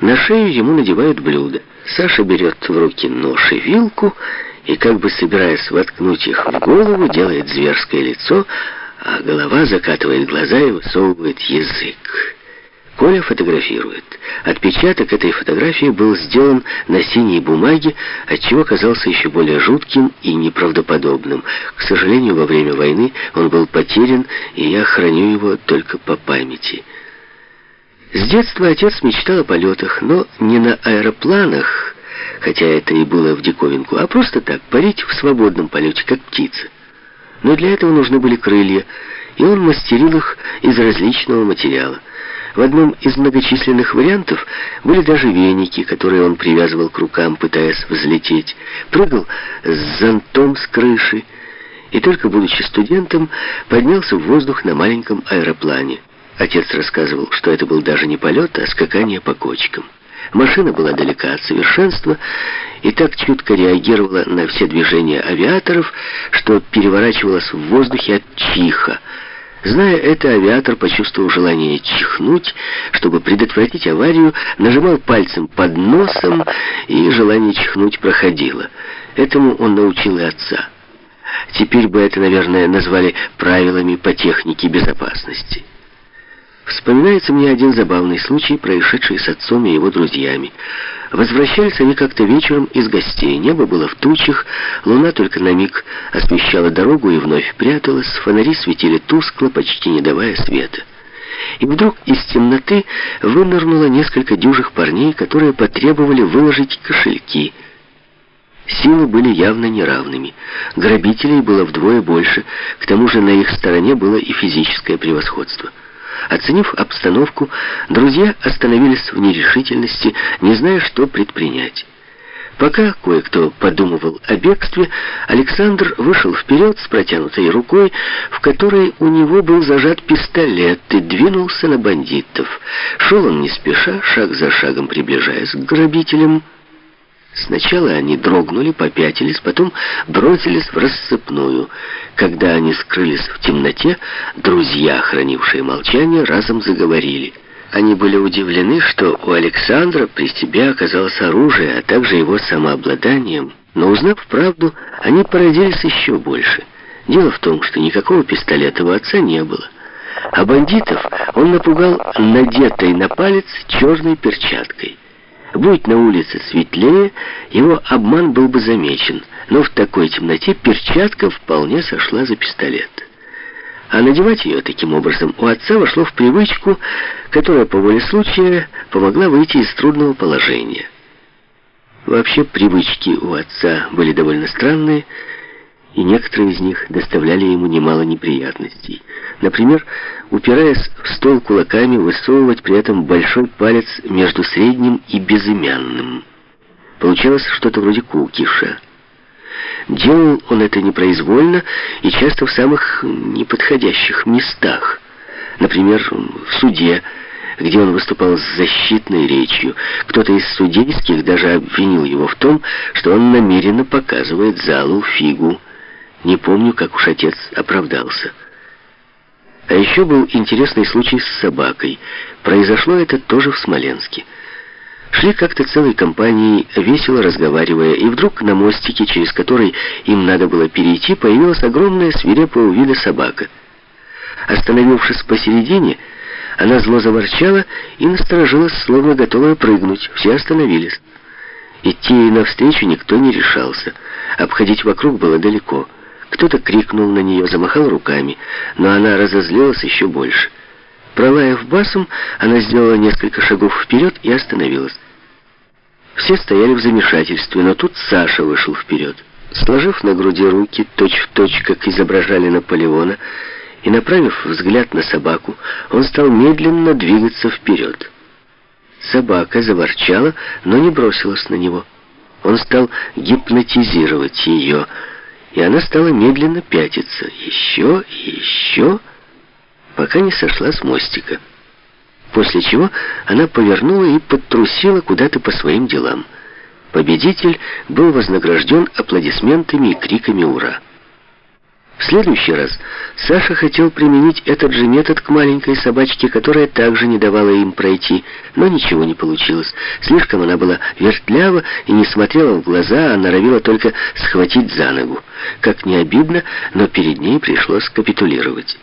На шею ему надевают блюдо. Саша берет в руки нож и вилку и, как бы собираясь воткнуть их в голову, делает зверское лицо, а голова закатывает глаза и высовывает язык. Коля фотографирует. Отпечаток этой фотографии был сделан на синей бумаге, отчего казался еще более жутким и неправдоподобным. К сожалению, во время войны он был потерян, и я храню его только по памяти. С детства отец мечтал о полетах, но не на аэропланах, хотя это и было в диковинку, а просто так, парить в свободном полете, как птица. Но для этого нужны были крылья, и он мастерил их из различного материала. В одном из многочисленных вариантов были даже веники, которые он привязывал к рукам, пытаясь взлететь. Прыгал с зонтом с крыши и только будучи студентом поднялся в воздух на маленьком аэроплане. Отец рассказывал, что это был даже не полет, а скакание по кочкам. Машина была далека от совершенства и так чутко реагировала на все движения авиаторов, что переворачивалась в воздухе от чиха, Зная это, авиатор почувствовал желание чихнуть, чтобы предотвратить аварию, нажимал пальцем под носом, и желание чихнуть проходило. Этому он научил и отца. Теперь бы это, наверное, назвали правилами по технике безопасности. Вспоминается мне один забавный случай, происшедший с отцом и его друзьями. Возвращались они как-то вечером из гостей. Небо было в тучах, луна только на миг освещала дорогу и вновь пряталась, фонари светили тускло, почти не давая света. И вдруг из темноты вынырнуло несколько дюжих парней, которые потребовали выложить кошельки. Силы были явно неравными. Грабителей было вдвое больше, к тому же на их стороне было и физическое превосходство. Оценив обстановку, друзья остановились в нерешительности, не зная, что предпринять. Пока кое-кто подумывал о бегстве, Александр вышел вперед с протянутой рукой, в которой у него был зажат пистолет, и двинулся на бандитов. Шел он не спеша, шаг за шагом приближаясь к грабителям. Сначала они дрогнули, попятились, потом бросились в рассыпную. Когда они скрылись в темноте, друзья, хранившие молчание, разом заговорили. Они были удивлены, что у Александра при себе оказалось оружие, а также его самообладанием. Но узнав правду, они поразились еще больше. Дело в том, что никакого пистолета у отца не было. А бандитов он напугал надетой на палец черной перчаткой. Будь на улице светлее, его обман был бы замечен, но в такой темноте перчатка вполне сошла за пистолет. А надевать ее таким образом у отца вошло в привычку, которая по воле случая помогла выйти из трудного положения. Вообще привычки у отца были довольно странные, и некоторые из них доставляли ему немало неприятностей. Например, упираясь в стол кулаками, высовывать при этом большой палец между средним и безымянным. Получалось что-то вроде кукиша. Делал он это непроизвольно и часто в самых неподходящих местах. Например, в суде, где он выступал с защитной речью. Кто-то из судейских даже обвинил его в том, что он намеренно показывает залу фигу. Не помню, как уж отец оправдался. А еще был интересный случай с собакой. Произошло это тоже в Смоленске. Шли как-то целой компанией, весело разговаривая, и вдруг на мостике, через который им надо было перейти, появилась огромная свирепого вида собака. Остановившись посередине, она зло заворчала и насторожилась, словно готовая прыгнуть. Все остановились. Идти ей навстречу никто не решался. Обходить вокруг было далеко. Кто-то крикнул на нее, замахал руками, но она разозлилась еще больше. Пролаяв басом, она сделала несколько шагов вперед и остановилась. Все стояли в замешательстве, но тут Саша вышел вперед. Сложив на груди руки, точь-в-точь, точь, как изображали Наполеона, и направив взгляд на собаку, он стал медленно двигаться вперед. Собака заворчала, но не бросилась на него. Он стал гипнотизировать ее, и она стала медленно пятиться. Еще и еще, пока не сошла с мостика. После чего она повернула и подтрусила куда-то по своим делам. Победитель был вознагражден аплодисментами и криками «Ура!». В следующий раз Саша хотел применить этот же метод к маленькой собачке, которая также не давала им пройти, но ничего не получилось. Слишком она была вертлява и не смотрела в глаза, а норовила только схватить за ногу. Как не обидно, но перед ней пришлось капитулировать.